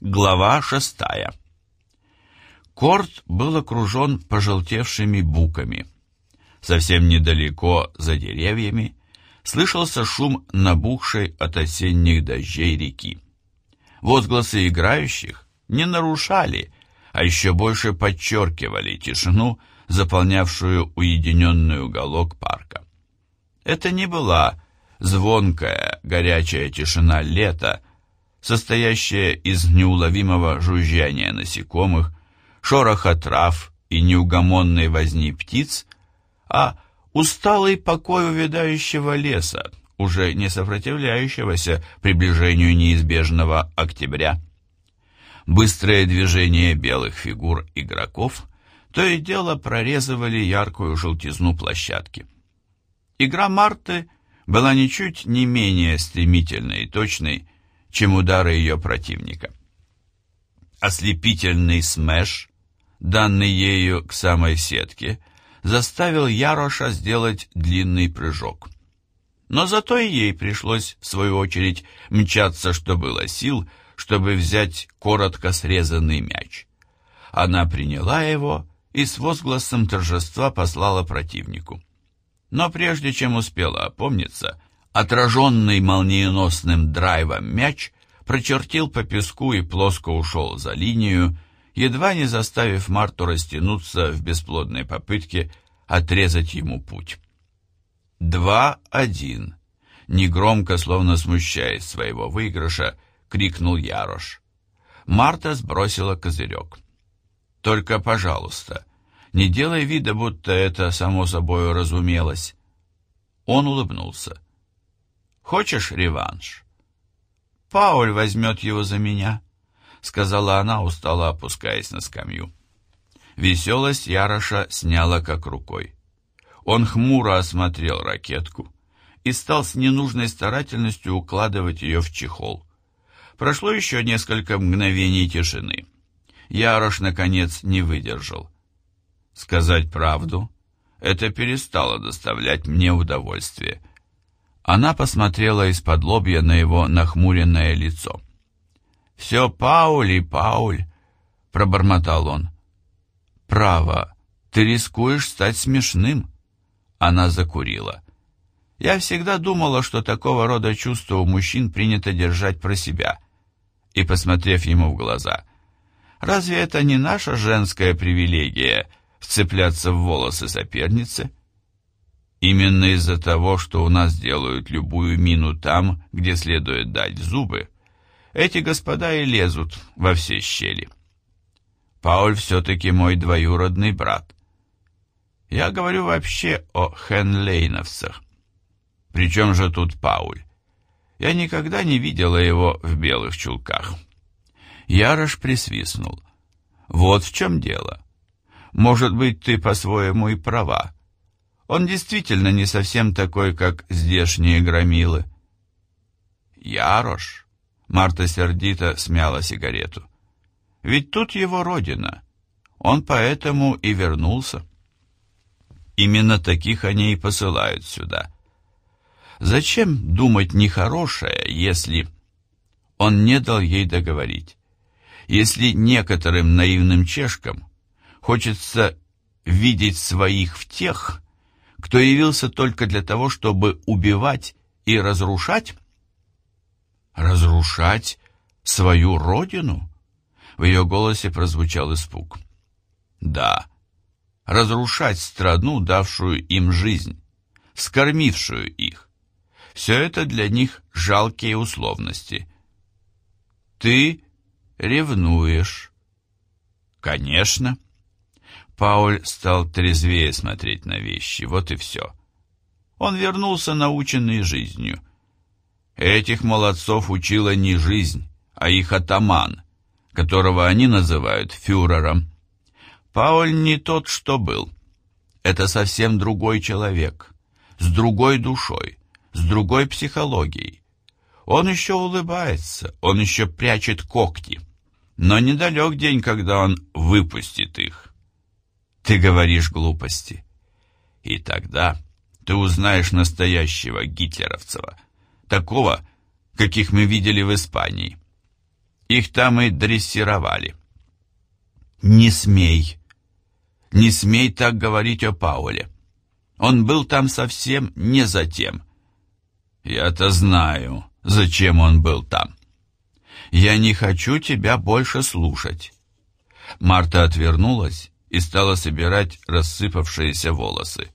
Глава шестая. Корт был окружен пожелтевшими буками. Совсем недалеко, за деревьями, слышался шум набухшей от осенних дождей реки. Возгласы играющих не нарушали, а еще больше подчеркивали тишину, заполнявшую уединенный уголок парка. Это не была звонкая, горячая тишина лета, состоящая из неуловимого жужжания насекомых, шороха трав и неугомонной возни птиц, а усталый покой увядающего леса, уже не сопротивляющегося приближению неизбежного октября. Быстрое движение белых фигур игроков то и дело прорезывали яркую желтизну площадки. Игра Марты была ничуть не менее стремительной и точной, чем удары ее противника. Ослепительный смеш, данный ею к самой сетке, заставил Яроша сделать длинный прыжок. Но зато и ей пришлось, в свою очередь, мчаться, что было сил, чтобы взять коротко срезанный мяч. Она приняла его и с возгласом торжества послала противнику. Но прежде чем успела опомниться, Отраженный молниеносным драйвом мяч прочертил по песку и плоско ушел за линию, едва не заставив Марту растянуться в бесплодной попытке отрезать ему путь. «Два-один!» Негромко, словно смущаясь своего выигрыша, крикнул Ярош. Марта сбросила козырек. «Только, пожалуйста, не делай вида, будто это само собой разумелось». Он улыбнулся. Хочешь реванш?» «Пауль возьмет его за меня», — сказала она, устало опускаясь на скамью. Веселость Яроша сняла как рукой. Он хмуро осмотрел ракетку и стал с ненужной старательностью укладывать ее в чехол. Прошло еще несколько мгновений тишины. Ярош, наконец, не выдержал. Сказать правду, это перестало доставлять мне удовольствие — она посмотрела из-под лобья на его нахмуренное лицо. «Все Пауль и Пауль», — пробормотал он. «Право, ты рискуешь стать смешным». Она закурила. «Я всегда думала, что такого рода чувства у мужчин принято держать про себя». И, посмотрев ему в глаза, «Разве это не наша женская привилегия вцепляться в волосы соперницы?» Именно из-за того, что у нас делают любую мину там, где следует дать зубы, эти господа и лезут во все щели. Пауль все-таки мой двоюродный брат. Я говорю вообще о Хенлейновцах. Причем же тут Пауль? Я никогда не видела его в белых чулках. Ярош присвистнул. Вот в чем дело. Может быть, ты по-своему и права. Он действительно не совсем такой, как здешние громилы. Ярош. Марта сердито смяла сигарету. Ведь тут его родина. Он поэтому и вернулся. Именно таких они и посылают сюда. Зачем думать нехорошее, если... Он не дал ей договорить. Если некоторым наивным чешкам хочется видеть своих в тех, кто явился только для того, чтобы убивать и разрушать? Разрушать свою родину? В ее голосе прозвучал испуг. Да, разрушать страну, давшую им жизнь, скормившую их. Все это для них жалкие условности. Ты ревнуешь. Конечно. Пауль стал трезвее смотреть на вещи, вот и все. Он вернулся наученный жизнью. Этих молодцов учила не жизнь, а их атаман, которого они называют фюрером. Пауль не тот, что был. Это совсем другой человек, с другой душой, с другой психологией. Он еще улыбается, он еще прячет когти. Но недалек день, когда он выпустит их. Ты говоришь глупости. И тогда ты узнаешь настоящего гитлеровцева, такого, каких мы видели в Испании. Их там и дрессировали. Не смей, не смей так говорить о Пауле. Он был там совсем не за тем. Я-то знаю, зачем он был там. Я не хочу тебя больше слушать. Марта отвернулась и стала собирать рассыпавшиеся волосы.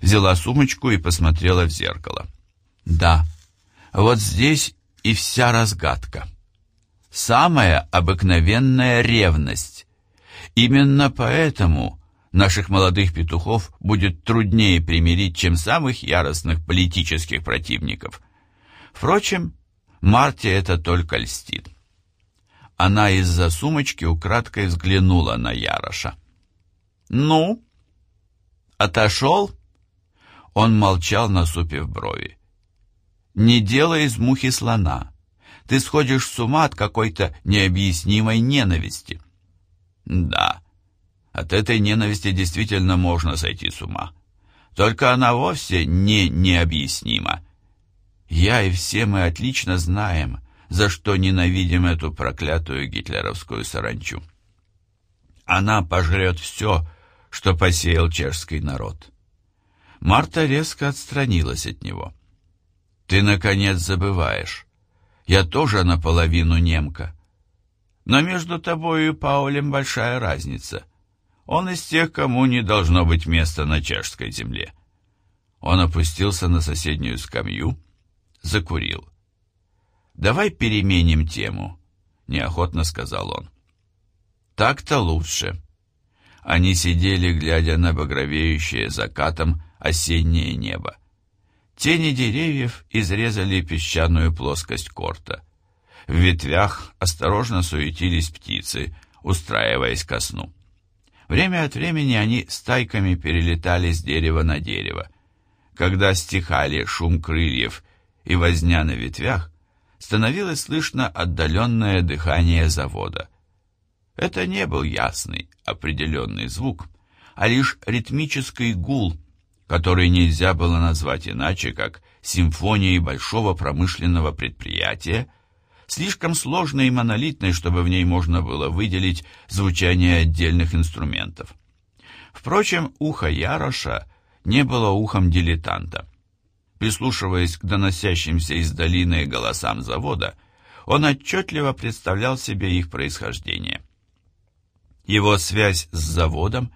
Взяла сумочку и посмотрела в зеркало. Да, вот здесь и вся разгадка. Самая обыкновенная ревность. Именно поэтому наших молодых петухов будет труднее примирить, чем самых яростных политических противников. Впрочем, Марте это только льстит. Она из-за сумочки украдкой взглянула на Яроша. «Ну?» «Отошел?» Он молчал, насупив брови. «Не делай из мухи слона. Ты сходишь с ума от какой-то необъяснимой ненависти». «Да, от этой ненависти действительно можно сойти с ума. Только она вовсе не необъяснима. Я и все мы отлично знаем, за что ненавидим эту проклятую гитлеровскую саранчу. Она пожрет все, что посеял чешский народ. Марта резко отстранилась от него. «Ты, наконец, забываешь. Я тоже наполовину немка. Но между тобой и Паулем большая разница. Он из тех, кому не должно быть места на чешской земле». Он опустился на соседнюю скамью, закурил. «Давай переменим тему», — неохотно сказал он. «Так-то лучше». Они сидели, глядя на багровеющее закатом осеннее небо. Тени деревьев изрезали песчаную плоскость корта. В ветвях осторожно суетились птицы, устраиваясь ко сну. Время от времени они стайками перелетали с дерева на дерево. Когда стихали шум крыльев и возня на ветвях, становилось слышно отдаленное дыхание завода. Это не был ясный, определенный звук, а лишь ритмический гул, который нельзя было назвать иначе, как симфонией большого промышленного предприятия, слишком сложной и монолитной, чтобы в ней можно было выделить звучание отдельных инструментов. Впрочем, ухо Яроша не было ухом дилетанта. Прислушиваясь к доносящимся из долины голосам завода, он отчетливо представлял себе их происхождение. Его связь с заводом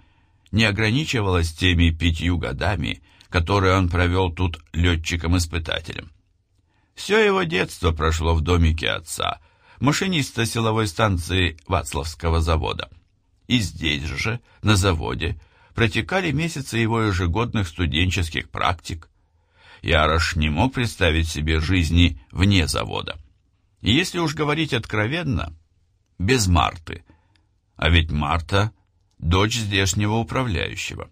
не ограничивалась теми пятью годами, которые он провел тут летчиком-испытателем. Все его детство прошло в домике отца, машиниста силовой станции Вацлавского завода. И здесь же, на заводе, протекали месяцы его ежегодных студенческих практик, Ярош не мог представить себе жизни вне завода. И если уж говорить откровенно, без Марты. А ведь Марта – дочь здешнего управляющего.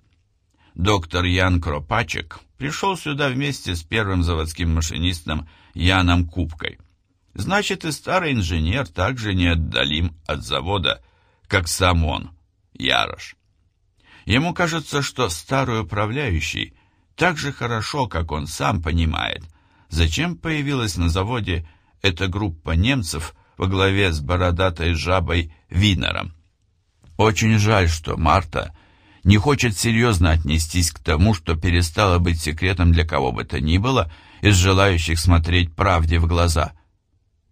Доктор Ян Кропачек пришел сюда вместе с первым заводским машинистом Яном Кубкой. Значит, и старый инженер также неотдалим от завода, как сам он, Ярош. Ему кажется, что старый управляющий так же хорошо, как он сам понимает, зачем появилась на заводе эта группа немцев во главе с бородатой жабой Винером. Очень жаль, что Марта не хочет серьезно отнестись к тому, что перестало быть секретом для кого бы то ни было из желающих смотреть правде в глаза.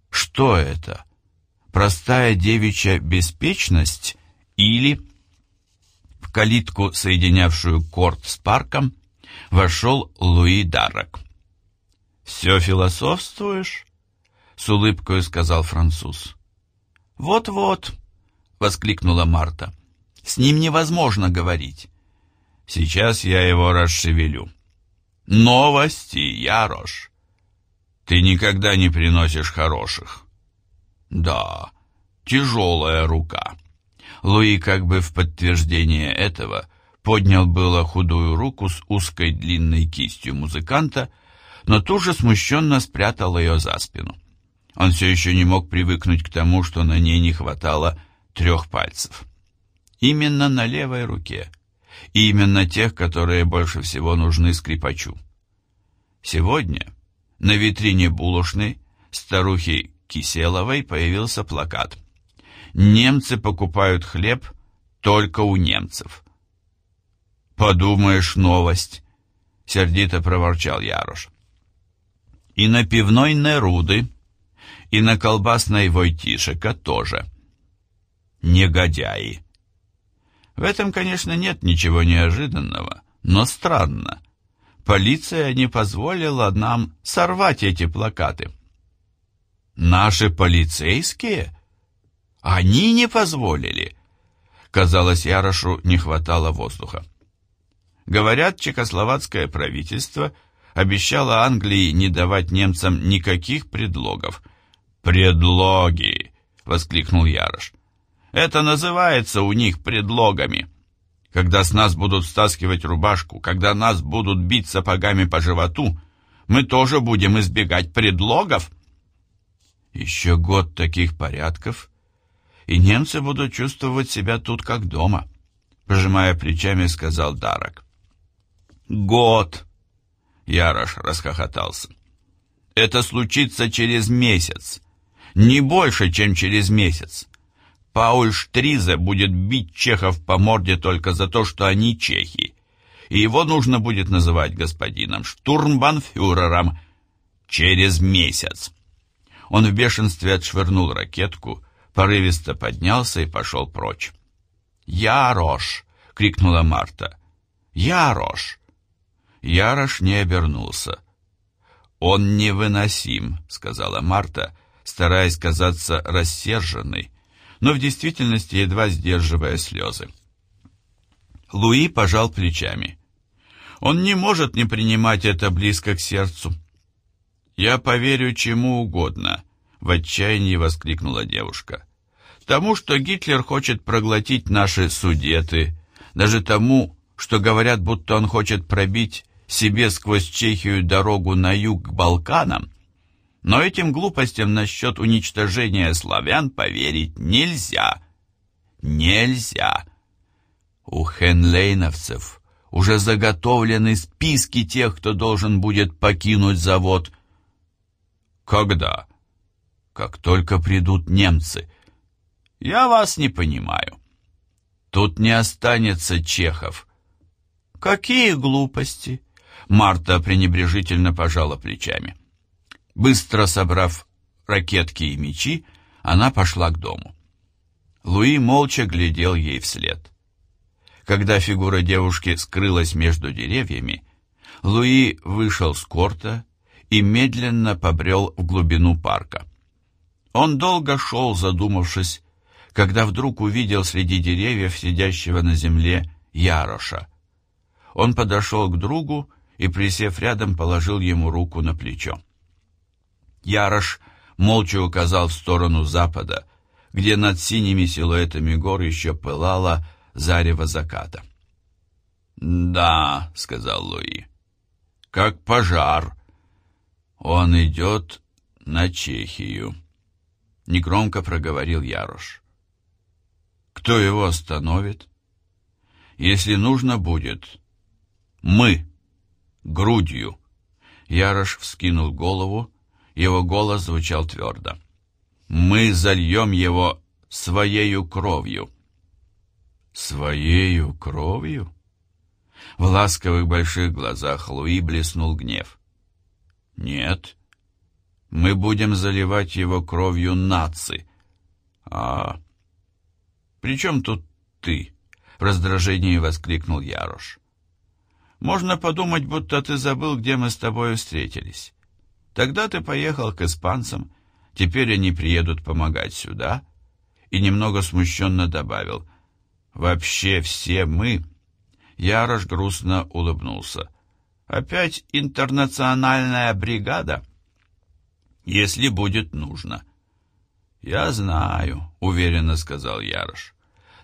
Что это? Простая девичья беспечность или... В калитку, соединявшую корт с парком, вошел Луи Даррак. «Все философствуешь?» — с улыбкой сказал француз. «Вот-вот», — воскликнула Марта. «С ним невозможно говорить. Сейчас я его расшевелю». «Новости, Ярош!» «Ты никогда не приносишь хороших». «Да, тяжелая рука». Луи как бы в подтверждение этого поднял было худую руку с узкой длинной кистью музыканта, но тут же смущенно спрятал ее за спину. Он все еще не мог привыкнуть к тому, что на ней не хватало трех пальцев. Именно на левой руке. И именно тех, которые больше всего нужны скрипачу. Сегодня на витрине булочной старухи Киселовой появился плакат «Немцы покупают хлеб только у немцев». «Подумаешь, новость!» — сердито проворчал Ярош. «И на пивной Неруды, и на колбасной Войтишека тоже. Негодяи!» В этом, конечно, нет ничего неожиданного, но странно. Полиция не позволила нам сорвать эти плакаты. Наши полицейские? Они не позволили. Казалось, Ярошу не хватало воздуха. Говорят, чехословацкое правительство обещало Англии не давать немцам никаких предлогов. «Предлоги!» — воскликнул Ярош. «Это называется у них предлогами. Когда с нас будут стаскивать рубашку, когда нас будут бить сапогами по животу, мы тоже будем избегать предлогов». Еще год таких порядков, и немцы будут чувствовать себя тут как дома, пожимая плечами, сказал Дарок. Год! Ярош расхохотался. Это случится через месяц. Не больше, чем через месяц. Пауль Штризе будет бить чехов по морде только за то, что они чехи. И его нужно будет называть господином штурмбанфюрером через месяц. Он в бешенстве отшвырнул ракетку, порывисто поднялся и пошел прочь. «Ярош!» — крикнула Марта. «Ярош!» Ярош не обернулся. «Он невыносим», — сказала Марта, стараясь казаться рассерженной, но в действительности едва сдерживая слезы. Луи пожал плечами. Он не может не принимать это близко к сердцу. «Я поверю чему угодно», — в отчаянии воскликнула девушка. «Тому, что Гитлер хочет проглотить наши судеты, даже тому, что говорят, будто он хочет пробить себе сквозь Чехию дорогу на юг к Балканам, но этим глупостям насчет уничтожения славян поверить нельзя. Нельзя. У хенлейновцев уже заготовлены списки тех, кто должен будет покинуть завод, когда? Как только придут немцы. Я вас не понимаю. Тут не останется чехов. Какие глупости! Марта пренебрежительно пожала плечами. Быстро собрав ракетки и мечи, она пошла к дому. Луи молча глядел ей вслед. Когда фигура девушки скрылась между деревьями, Луи вышел с корта и медленно побрел в глубину парка. Он долго шел, задумавшись, когда вдруг увидел среди деревьев сидящего на земле Яроша. Он подошел к другу и, присев рядом, положил ему руку на плечо. Ярош молча указал в сторону запада, где над синими силуэтами гор еще пылало зарево заката. «Да», — сказал Луи, — «как пожар, «Он идет на Чехию», — негромко проговорил Ярош. «Кто его остановит? Если нужно будет, мы, грудью». Ярош вскинул голову, его голос звучал твердо. «Мы зальем его своею кровью». «Своею кровью?» В ласковых больших глазах Луи блеснул гнев. Нет. Мы будем заливать его кровью наци. А... При чем тут ты? В раздражении воскликнул Ярош. Можно подумать, будто ты забыл, где мы с тобой встретились. Тогда ты поехал к испанцам, теперь они приедут помогать сюда. И немного смущенно добавил. Вообще все мы... Ярош грустно улыбнулся. Опять интернациональная бригада? Если будет нужно. Я знаю, уверенно сказал Ярош.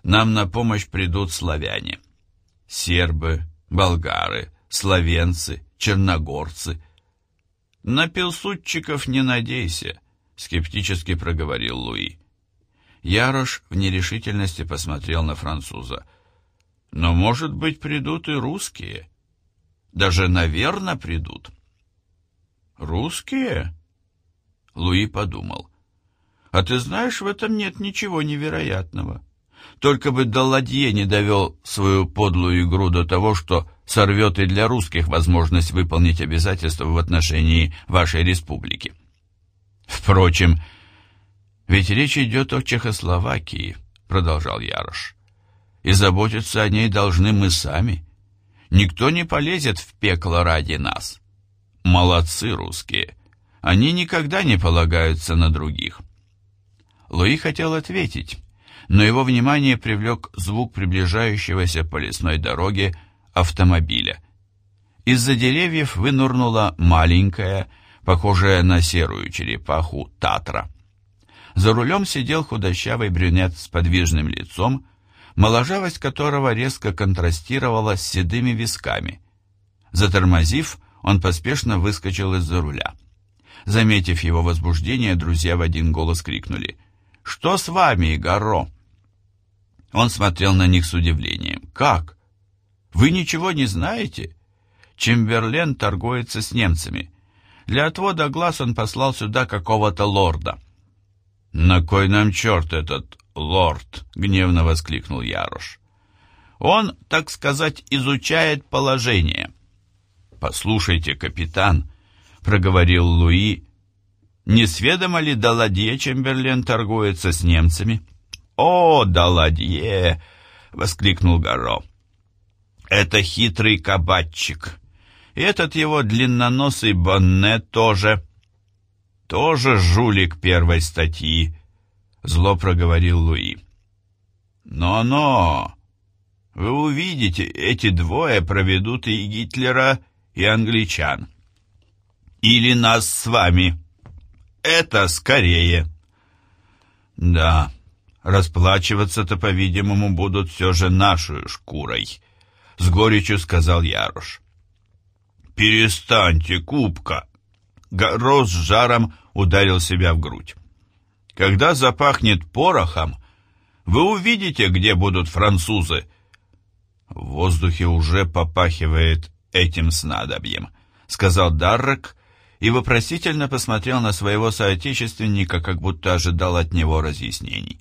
Нам на помощь придут славяне. Сербы, болгары, словенцы, черногорцы. На пилсудчиков не надейся, скептически проговорил Луи. Ярош в нерешительности посмотрел на француза. Но, может быть, придут и русские. Даже, наверное, придут. Русские? Луи подумал. А ты знаешь, в этом нет ничего невероятного. Только бы Далладье не довел свою подлую игру до того, что сорвет и для русских возможность выполнить обязательства в отношении вашей республики. Впрочем, ведь речь идет о Чехословакии, продолжал Ярош. И заботиться о ней должны мы сами. Никто не полезет в пекло ради нас. Молодцы русские. Они никогда не полагаются на других. Луи хотел ответить, но его внимание привлек звук приближающегося по лесной дороге автомобиля. Из-за деревьев вынурнула маленькая, похожая на серую черепаху, Татра. За рулем сидел худощавый брюнет с подвижным лицом, моложавость которого резко контрастировала с седыми висками. Затормозив, он поспешно выскочил из-за руля. Заметив его возбуждение, друзья в один голос крикнули что с вами, Гарро?» Он смотрел на них с удивлением. «Как? Вы ничего не знаете?» Чемберлен торгуется с немцами. Для отвода глаз он послал сюда какого-то лорда. «На кой нам черт этот лорд?» — гневно воскликнул Ярош. «Он, так сказать, изучает положение». «Послушайте, капитан», — проговорил Луи, не сведомо ли Даладье Чемберлен торгуется с немцами? «О, Даладье!» — воскликнул Гаро. «Это хитрый кабачик. И этот его длинноносый Бонне тоже...» «Тоже жулик первой статьи», — зло проговорил Луи. «Но-но! Вы увидите, эти двое проведут и Гитлера, и англичан. Или нас с вами» это скорее. Да, расплачиваться-то, по-видимому, будут все же нашей шкурой, с горечью сказал Ярош. Перестаньте, кубка. Горо с жаром ударил себя в грудь. Когда запахнет порохом, вы увидите, где будут французы. В воздухе уже попахивает этим снадобьем, сказал Даррек и вопросительно посмотрел на своего соотечественника, как будто ожидал от него разъяснений.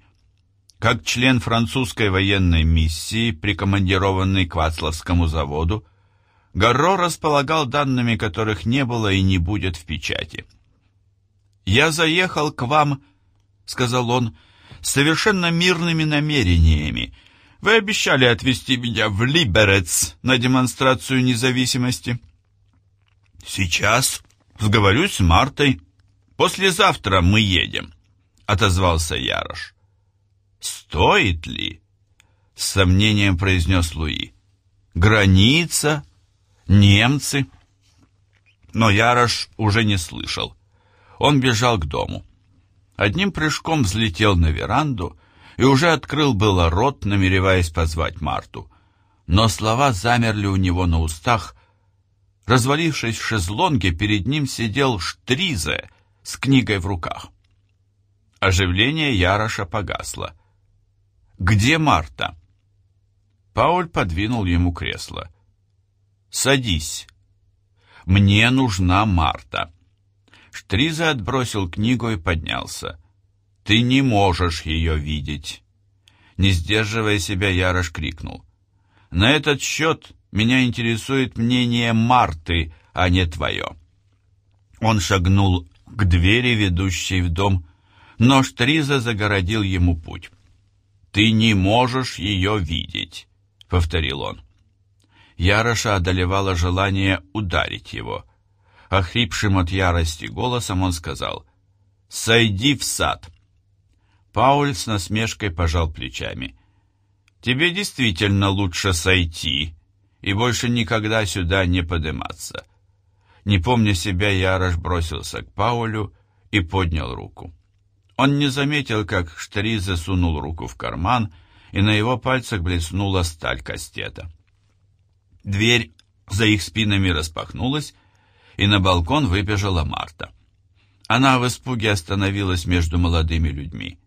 Как член французской военной миссии, прикомандированный к Вацлавскому заводу, Гарро располагал данными, которых не было и не будет в печати. «Я заехал к вам», — сказал он, — «с совершенно мирными намерениями. Вы обещали отвезти меня в Либерец на демонстрацию независимости». «Сейчас Сговорюсь с Мартой. Послезавтра мы едем, отозвался Ярош. Стоит ли? С сомнением произнес Луи. Граница, немцы. Но Ярош уже не слышал. Он бежал к дому. Одним прыжком взлетел на веранду и уже открыл было рот, намереваясь позвать Марту. Но слова замерли у него на устах, Развалившись в шезлонге, перед ним сидел Штризе с книгой в руках. Оживление Яроша погасло. «Где Марта?» Пауль подвинул ему кресло. «Садись. Мне нужна Марта». Штризе отбросил книгу и поднялся. «Ты не можешь ее видеть!» Не сдерживая себя, Ярош крикнул. «На этот счет меня интересует мнение Марты, а не твое». Он шагнул к двери, ведущей в дом, но Штриза загородил ему путь. «Ты не можешь ее видеть», — повторил он. Яроша одолевало желание ударить его. Охрипшим от ярости голосом он сказал «Сойди в сад». Пауль с насмешкой пожал плечами. «Тебе действительно лучше сойти, и больше никогда сюда не подниматься. Не помня себя, Ярош бросился к Паулю и поднял руку. Он не заметил, как Штри засунул руку в карман, и на его пальцах блеснула сталь кастета. Дверь за их спинами распахнулась, и на балкон выбежала Марта. Она в испуге остановилась между молодыми людьми.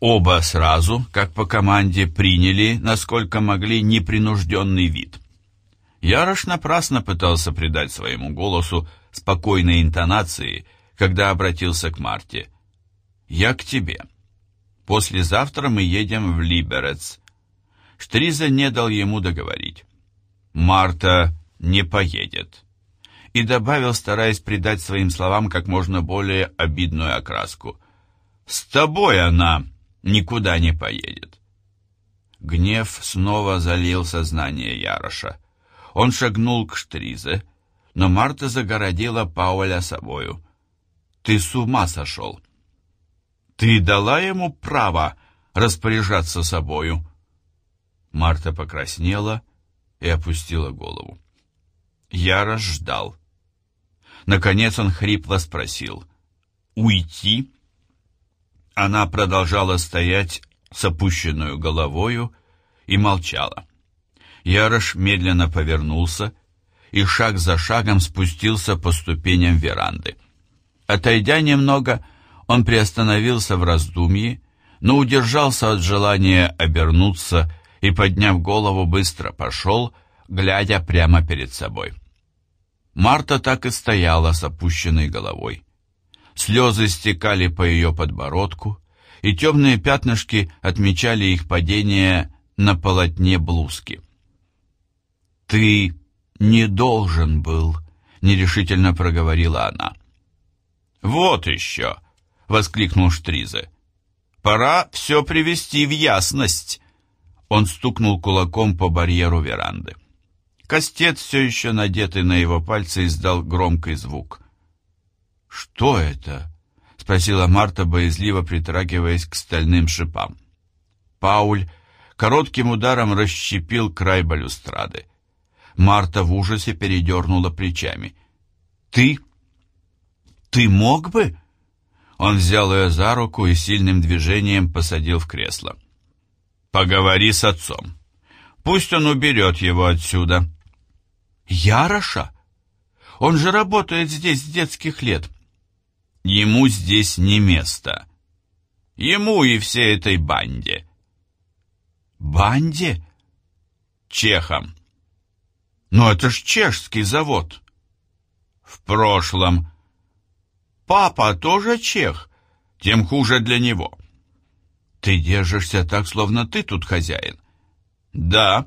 Оба сразу, как по команде, приняли, насколько могли, непринужденный вид — Ярош напрасно пытался придать своему голосу спокойной интонации, когда обратился к Марте. Я к тебе. Послезавтра мы едем в Либерец. Штриза не дал ему договорить. Марта не поедет. И добавил, стараясь придать своим словам как можно более обидную окраску. «С тобой она никуда не поедет». Гнев снова залил сознание Яроша. Он шагнул к Штризе, но Марта загородила Пауля собою. «Ты с ума сошел!» «Ты дала ему право распоряжаться собою?» Марта покраснела и опустила голову. Ярош ждал. Наконец он хрипло спросил. «Уйти?» Она продолжала стоять с опущенную головою и молчала. Ярош медленно повернулся и шаг за шагом спустился по ступеням веранды. Отойдя немного, он приостановился в раздумье, но удержался от желания обернуться и, подняв голову, быстро пошел, глядя прямо перед собой. Марта так и стояла с опущенной головой. Слезы стекали по ее подбородку, и темные пятнышки отмечали их падение на полотне блузки. «Ты не должен был», — нерешительно проговорила она. «Вот еще!» — воскликнул Штризе. «Пора все привести в ясность!» Он стукнул кулаком по барьеру веранды. Костец, все еще надетый на его пальцы, издал громкий звук. «Что это?» — спросила Марта, боязливо притрагиваясь к стальным шипам. Пауль коротким ударом расщепил край балюстрады. Марта в ужасе передернула плечами. «Ты? Ты мог бы?» Он взял ее за руку и сильным движением посадил в кресло. «Поговори с отцом. Пусть он уберет его отсюда». «Яроша? Он же работает здесь с детских лет». «Ему здесь не место. Ему и всей этой банде». «Банде?» «Чехам». «Но это ж чешский завод». «В прошлом». Папа тоже чех, тем хуже для него. Ты держишься так, словно ты тут хозяин. Да.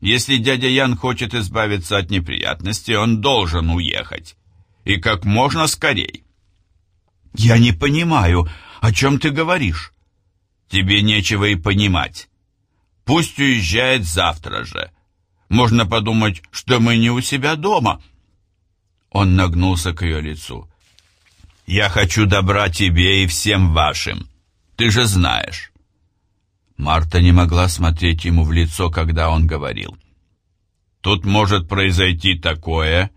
Если дядя Ян хочет избавиться от неприятностей, он должен уехать. И как можно скорей. Я не понимаю, о чем ты говоришь. Тебе нечего и понимать. Пусть уезжает завтра же. Можно подумать, что мы не у себя дома. Он нагнулся к ее лицу. Я хочу добра тебе и всем вашим. Ты же знаешь». Марта не могла смотреть ему в лицо, когда он говорил. «Тут может произойти такое,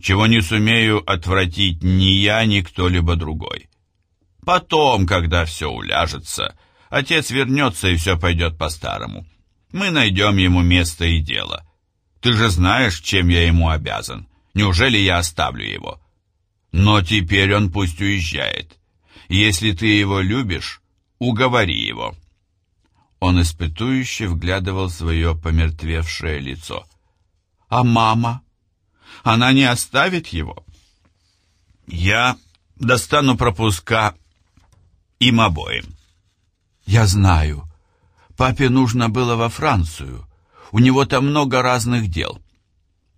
чего не сумею отвратить ни я, ни кто-либо другой. Потом, когда все уляжется, отец вернется и все пойдет по-старому. Мы найдем ему место и дело. Ты же знаешь, чем я ему обязан. Неужели я оставлю его?» Но теперь он пусть уезжает. Если ты его любишь, уговори его». Он испытующе вглядывал свое помертвевшее лицо. «А мама? Она не оставит его?» «Я достану пропуска им обоим». «Я знаю. Папе нужно было во Францию. У него там много разных дел».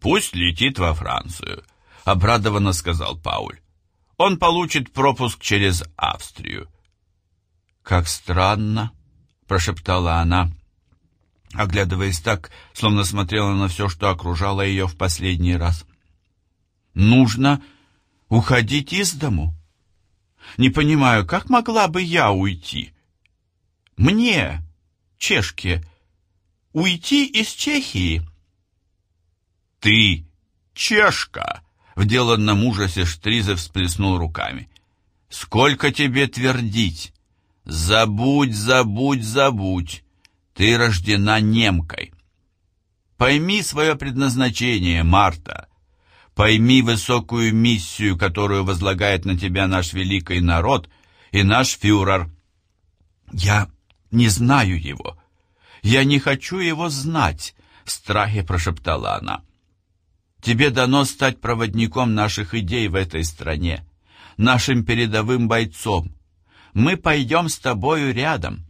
«Пусть летит во Францию. — обрадованно сказал Пауль. «Он получит пропуск через Австрию». «Как странно», — прошептала она, оглядываясь так, словно смотрела на все, что окружало ее в последний раз. «Нужно уходить из дому. Не понимаю, как могла бы я уйти? Мне, чешке, уйти из Чехии?» «Ты чешка!» В деланном ужасе Штриза всплеснул руками. «Сколько тебе твердить? Забудь, забудь, забудь! Ты рождена немкой!» Пойми свое предназначение, Марта. Пойми высокую миссию, которую возлагает на тебя наш великий народ и наш фюрер. Я не знаю его. Я не хочу его знать, в страхе прошептала она. Тебе дано стать проводником наших идей в этой стране, нашим передовым бойцом. Мы пойдем с тобою рядом».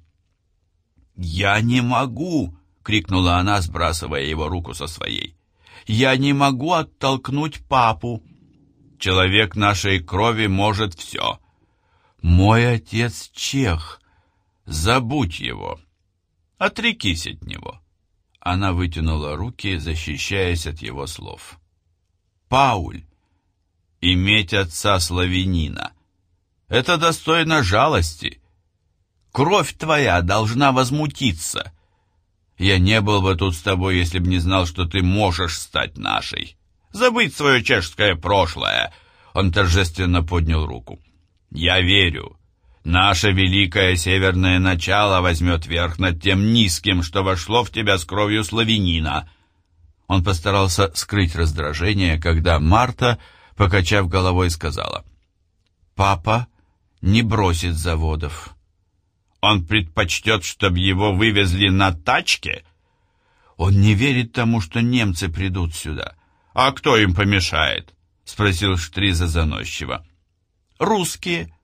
«Я не могу!» — крикнула она, сбрасывая его руку со своей. «Я не могу оттолкнуть папу. Человек нашей крови может все. Мой отец чех. Забудь его. Отрекись от него». Она вытянула руки, защищаясь от его слов. «Пауль, иметь отца славянина — это достойно жалости. Кровь твоя должна возмутиться. Я не был бы тут с тобой, если б не знал, что ты можешь стать нашей. Забыть свое чешское прошлое!» Он торжественно поднял руку. «Я верю. Наше великое северное начало возьмет верх над тем низким, что вошло в тебя с кровью славянина». Он постарался скрыть раздражение, когда Марта, покачав головой, сказала, «Папа не бросит заводов». Он предпочтет, чтобы его вывезли на тачке? Он не верит тому, что немцы придут сюда. А кто им помешает? Спросил Штриза заносчиво. Русские.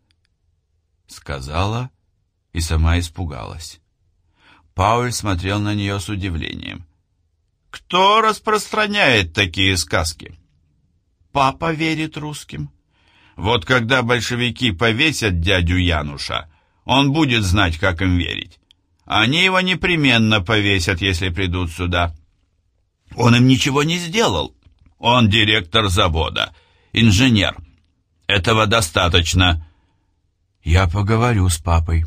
Сказала и сама испугалась. Пауль смотрел на нее с удивлением. Кто распространяет такие сказки? Папа верит русским. Вот когда большевики повесят дядю Януша, он будет знать, как им верить. Они его непременно повесят, если придут сюда. Он им ничего не сделал. Он директор завода, инженер. Этого достаточно. Я поговорю с папой.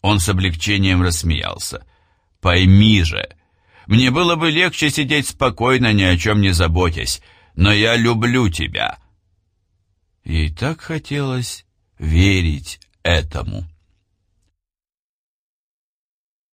Он с облегчением рассмеялся. Пойми же, мне было бы легче сидеть спокойно, ни о чем не заботясь, но я люблю тебя. Ей так хотелось верить этому.